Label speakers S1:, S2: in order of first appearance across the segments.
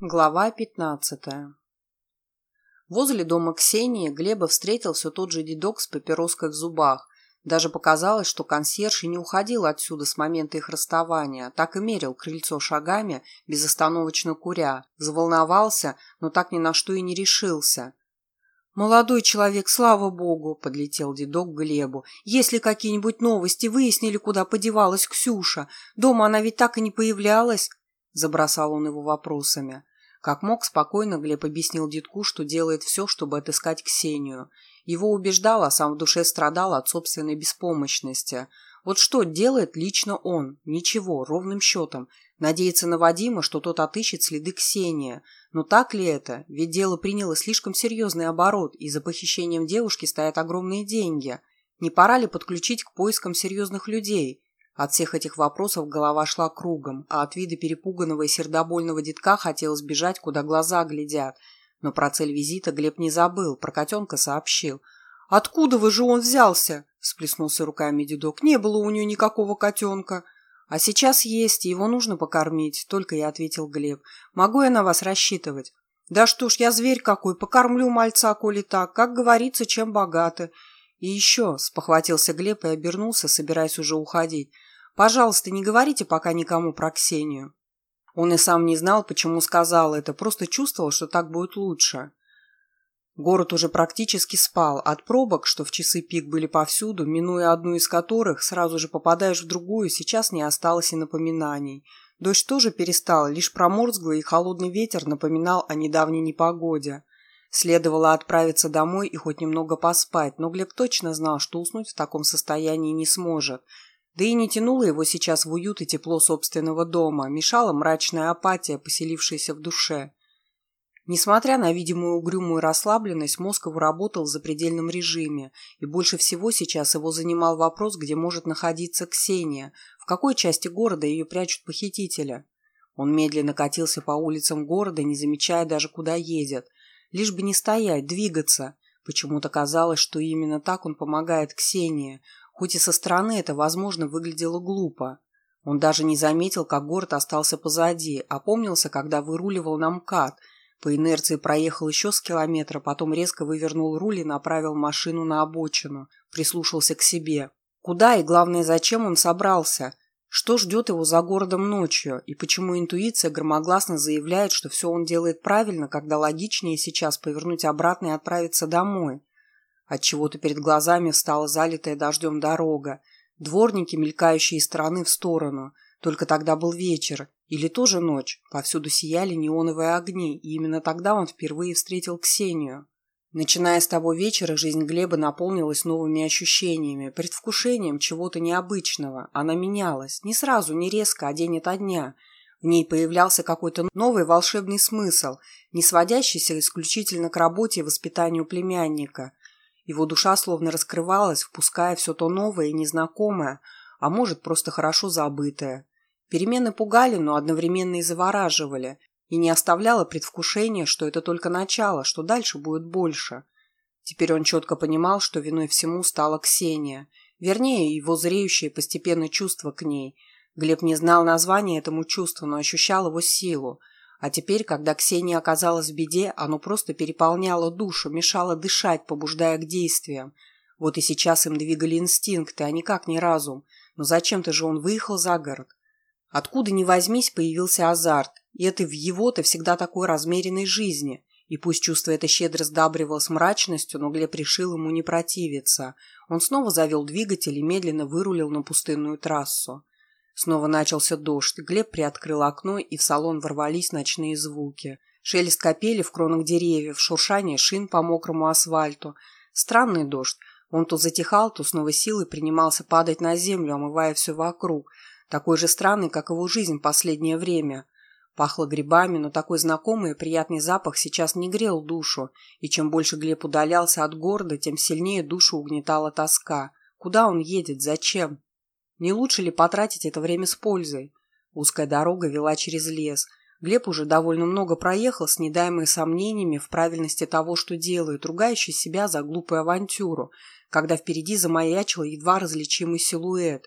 S1: Глава пятнадцатая Возле дома Ксении Глеба встретил все тот же дедок с папироской в зубах. Даже показалось, что консьерж и не уходил отсюда с момента их расставания, так и мерил крыльцо шагами, безостановочно куря. Заволновался, но так ни на что и не решился. «Молодой человек, слава богу!» – подлетел дедок к Глебу. «Есть ли какие-нибудь новости? Выяснили, куда подевалась Ксюша? Дома она ведь так и не появлялась?» – забросал он его вопросами. Как мог, спокойно Глеб объяснил детку, что делает все, чтобы отыскать Ксению. Его убеждал, а сам в душе страдал от собственной беспомощности. Вот что делает лично он? Ничего, ровным счетом. Надеется на Вадима, что тот отыщет следы Ксении. Но так ли это? Ведь дело приняло слишком серьезный оборот, и за похищением девушки стоят огромные деньги. Не пора ли подключить к поискам серьезных людей? От всех этих вопросов голова шла кругом, а от вида перепуганного и сердобольного детка хотелось бежать, куда глаза глядят. Но про цель визита Глеб не забыл, про котенка сообщил. «Откуда вы же он взялся?» – всплеснулся руками дедок. «Не было у нее никакого котенка». «А сейчас есть, его нужно покормить», – только я ответил Глеб. «Могу я на вас рассчитывать?» «Да что ж, я зверь какой, покормлю мальца, коли так. Как говорится, чем богаты». «И еще», – спохватился Глеб и обернулся, собираясь уже уходить. «Пожалуйста, не говорите пока никому про Ксению». Он и сам не знал, почему сказал это, просто чувствовал, что так будет лучше. Город уже практически спал. От пробок, что в часы пик были повсюду, минуя одну из которых, сразу же попадаешь в другую, сейчас не осталось и напоминаний. Дождь тоже перестал, лишь проморзглый и холодный ветер напоминал о недавней непогоде. Следовало отправиться домой и хоть немного поспать, но Глеб точно знал, что уснуть в таком состоянии не сможет. Да и не тянуло его сейчас в уют и тепло собственного дома, мешала мрачная апатия, поселившаяся в душе. Несмотря на видимую угрюмую расслабленность, мозг его работал в запредельном режиме, и больше всего сейчас его занимал вопрос, где может находиться Ксения, в какой части города ее прячут похитителя. Он медленно катился по улицам города, не замечая даже, куда едет. Лишь бы не стоять, двигаться. Почему-то казалось, что именно так он помогает Ксении, хоть и со стороны это, возможно, выглядело глупо. Он даже не заметил, как город остался позади, опомнился, когда выруливал на МКАД – по инерции проехал еще с километра, потом резко вывернул руль и направил машину на обочину. Прислушался к себе. Куда и, главное, зачем он собрался? Что ждет его за городом ночью? И почему интуиция громогласно заявляет, что все он делает правильно, когда логичнее сейчас повернуть обратно и отправиться домой? Отчего-то перед глазами встала залитая дождем дорога. Дворники, мелькающие из стороны в сторону. Только тогда был вечер, или тоже ночь. Повсюду сияли неоновые огни, и именно тогда он впервые встретил Ксению. Начиная с того вечера, жизнь Глеба наполнилась новыми ощущениями, предвкушением чего-то необычного. Она менялась. Не сразу, не резко, а день ото дня. В ней появлялся какой-то новый волшебный смысл, не сводящийся исключительно к работе и воспитанию племянника. Его душа словно раскрывалась, впуская все то новое и незнакомое, а может, просто хорошо забытое. Перемены пугали, но одновременно и завораживали, и не оставляло предвкушения, что это только начало, что дальше будет больше. Теперь он четко понимал, что виной всему стала Ксения, вернее, его зреющее постепенно чувство к ней. Глеб не знал названия этому чувству, но ощущал его силу. А теперь, когда Ксения оказалась в беде, оно просто переполняло душу, мешало дышать, побуждая к действиям. Вот и сейчас им двигали инстинкты, а никак не разум. Но зачем-то же он выехал за город. Откуда ни возьмись, появился азарт, и это в его-то всегда такой размеренной жизни. И пусть чувство это щедро сдабривалось мрачностью, но Глеб решил ему не противиться. Он снова завел двигатель и медленно вырулил на пустынную трассу. Снова начался дождь. Глеб приоткрыл окно, и в салон ворвались ночные звуки. Шелест капели в кронах деревьев, шуршание шин по мокрому асфальту. Странный дождь. Он то затихал, то снова силой принимался падать на землю, омывая все вокруг – такой же странный, как его жизнь последнее время. Пахло грибами, но такой знакомый и приятный запах сейчас не грел душу, и чем больше Глеб удалялся от города, тем сильнее душу угнетала тоска. Куда он едет? Зачем? Не лучше ли потратить это время с пользой? Узкая дорога вела через лес. Глеб уже довольно много проехал с недаемыми сомнениями в правильности того, что делает, ругающий себя за глупую авантюру, когда впереди замаячил едва различимый силуэт.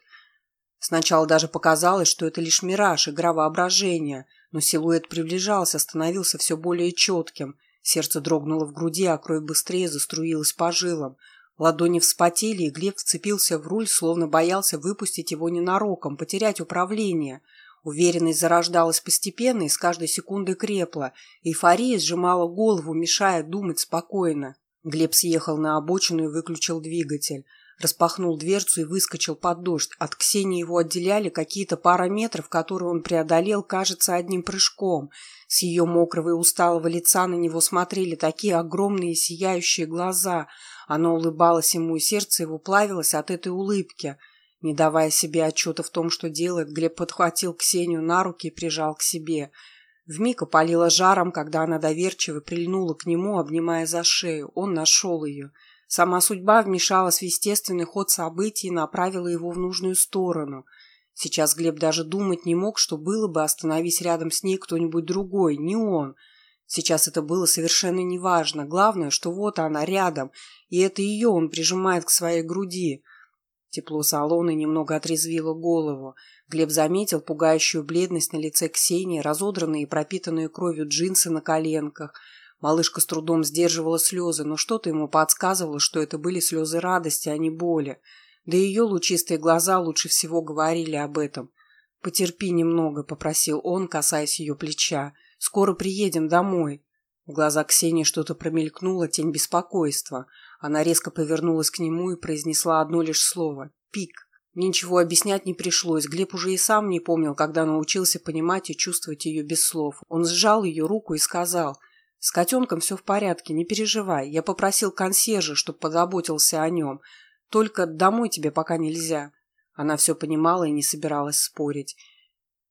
S1: Сначала даже показалось, что это лишь мираж, игра воображения, Но силуэт приближался, становился все более четким. Сердце дрогнуло в груди, а кровь быстрее заструилась по жилам. Ладони вспотели, и Глеб вцепился в руль, словно боялся выпустить его ненароком, потерять управление. Уверенность зарождалась постепенно и с каждой секундой крепла. Эйфория сжимала голову, мешая думать спокойно. Глеб съехал на обочину и выключил двигатель. Распахнул дверцу и выскочил под дождь. От Ксении его отделяли какие-то пара метров, которые он преодолел, кажется, одним прыжком. С ее мокрого и усталого лица на него смотрели такие огромные сияющие глаза. Оно улыбалось ему, и сердце его плавилось от этой улыбки. Не давая себе отчета в том, что делает, Глеб подхватил Ксению на руки и прижал к себе. Вмиг опалила жаром, когда она доверчиво прильнула к нему, обнимая за шею. Он нашел ее. Сама судьба вмешалась в естественный ход событий и направила его в нужную сторону. Сейчас Глеб даже думать не мог, что было бы, остановись рядом с ней кто-нибудь другой, не он. Сейчас это было совершенно неважно. Главное, что вот она рядом, и это ее он прижимает к своей груди. Тепло салона немного отрезвило голову. Глеб заметил пугающую бледность на лице Ксении, разодранные и пропитанные кровью джинсы на коленках – Малышка с трудом сдерживала слезы, но что-то ему подсказывало, что это были слезы радости, а не боли. Да и ее лучистые глаза лучше всего говорили об этом. «Потерпи немного», — попросил он, касаясь ее плеча. «Скоро приедем домой». В глазах Ксении что-то промелькнуло, тень беспокойства. Она резко повернулась к нему и произнесла одно лишь слово «Пик». Ничего объяснять не пришлось. Глеб уже и сам не помнил, когда научился понимать и чувствовать ее без слов. Он сжал ее руку и сказал с котенком все в порядке, не переживай. Я попросил консьержа, чтобы позаботился о нем. Только домой тебе пока нельзя. Она все понимала и не собиралась спорить.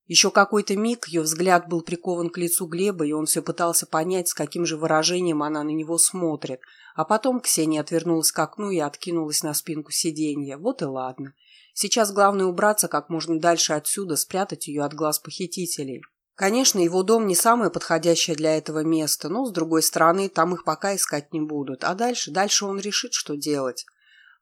S1: Еще какой-то миг ее взгляд был прикован к лицу Глеба, и он все пытался понять, с каким же выражением она на него смотрит. А потом Ксения отвернулась к окну и откинулась на спинку сиденья. Вот и ладно. Сейчас главное убраться как можно дальше отсюда, спрятать ее от глаз похитителей. Конечно, его дом не самое подходящее для этого место, но, с другой стороны, там их пока искать не будут. А дальше, дальше он решит, что делать.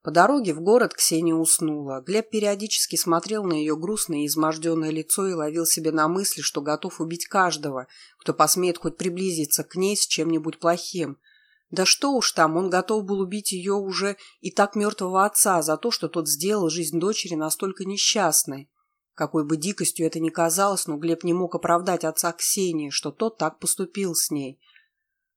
S1: По дороге в город Ксения уснула. Глеб периодически смотрел на ее грустное и изможденное лицо и ловил себе на мысли, что готов убить каждого, кто посмеет хоть приблизиться к ней с чем-нибудь плохим. Да что уж там, он готов был убить ее уже и так мертвого отца за то, что тот сделал жизнь дочери настолько несчастной. Какой бы дикостью это ни казалось, но Глеб не мог оправдать отца Ксении, что тот так поступил с ней.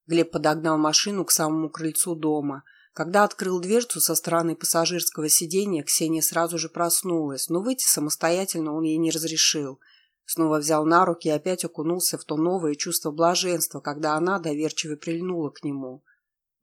S1: Глеб подогнал машину к самому крыльцу дома. Когда открыл дверцу со стороны пассажирского сиденья, Ксения сразу же проснулась, но выйти самостоятельно он ей не разрешил. Снова взял на руки и опять окунулся в то новое чувство блаженства, когда она доверчиво прильнула к нему.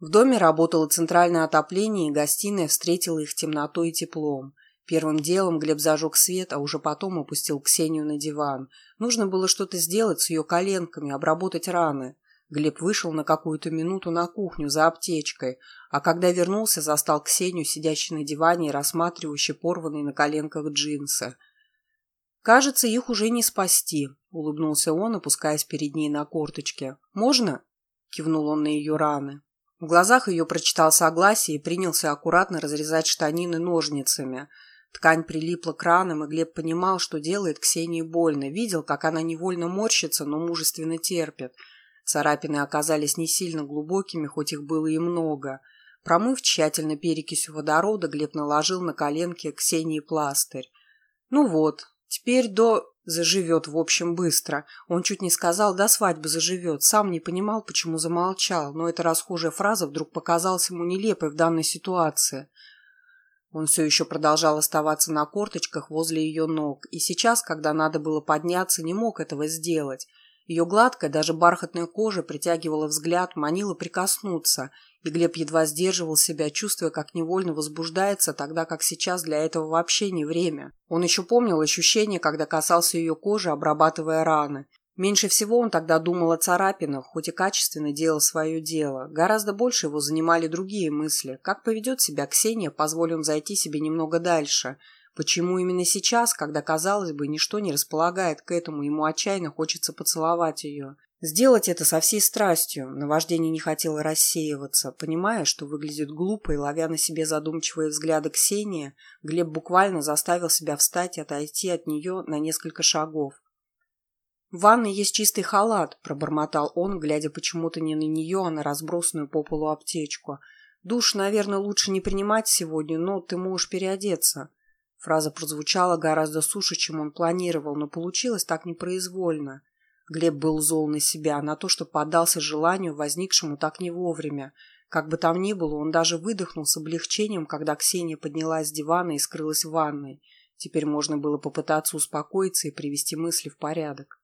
S1: В доме работало центральное отопление, и гостиная встретила их темнотой и теплом. Первым делом Глеб зажег свет, а уже потом опустил Ксению на диван. Нужно было что-то сделать с ее коленками, обработать раны. Глеб вышел на какую-то минуту на кухню за аптечкой, а когда вернулся, застал Ксению, сидящей на диване и рассматривающей порванные на коленках джинсы. «Кажется, их уже не спасти», — улыбнулся он, опускаясь перед ней на корточке. «Можно?» — кивнул он на ее раны. В глазах ее прочитал согласие и принялся аккуратно разрезать штанины ножницами — Ткань прилипла к ранам, и Глеб понимал, что делает Ксении больно. Видел, как она невольно морщится, но мужественно терпит. Царапины оказались не сильно глубокими, хоть их было и много. Промыв тщательно перекисью водорода, Глеб наложил на коленки Ксении пластырь. «Ну вот, теперь до...» Заживет, в общем, быстро. Он чуть не сказал «до свадьбы заживет». Сам не понимал, почему замолчал, но эта расхожая фраза вдруг показалась ему нелепой в данной ситуации. Он все еще продолжал оставаться на корточках возле ее ног, и сейчас, когда надо было подняться, не мог этого сделать. Ее гладкая, даже бархатная кожа притягивала взгляд, манила прикоснуться, и Глеб едва сдерживал себя, чувствуя, как невольно возбуждается, тогда как сейчас для этого вообще не время. Он еще помнил ощущение, когда касался ее кожи, обрабатывая раны, Меньше всего он тогда думал о царапинах, хоть и качественно делал свое дело. Гораздо больше его занимали другие мысли. Как поведет себя Ксения, позволил зайти себе немного дальше. Почему именно сейчас, когда, казалось бы, ничто не располагает к этому, ему отчаянно хочется поцеловать ее? Сделать это со всей страстью. Наваждение не хотело рассеиваться. Понимая, что выглядит глупо и ловя на себе задумчивые взгляды Ксении, Глеб буквально заставил себя встать и отойти от нее на несколько шагов. В ванной есть чистый халат», – пробормотал он, глядя почему-то не на нее, а на разбросанную по полу аптечку. «Душ, наверное, лучше не принимать сегодня, но ты можешь переодеться». Фраза прозвучала гораздо суше, чем он планировал, но получилось так непроизвольно. Глеб был зол на себя, на то, что поддался желанию, возникшему так не вовремя. Как бы там ни было, он даже выдохнул с облегчением, когда Ксения поднялась с дивана и скрылась в ванной. Теперь можно было попытаться успокоиться и привести мысли в порядок.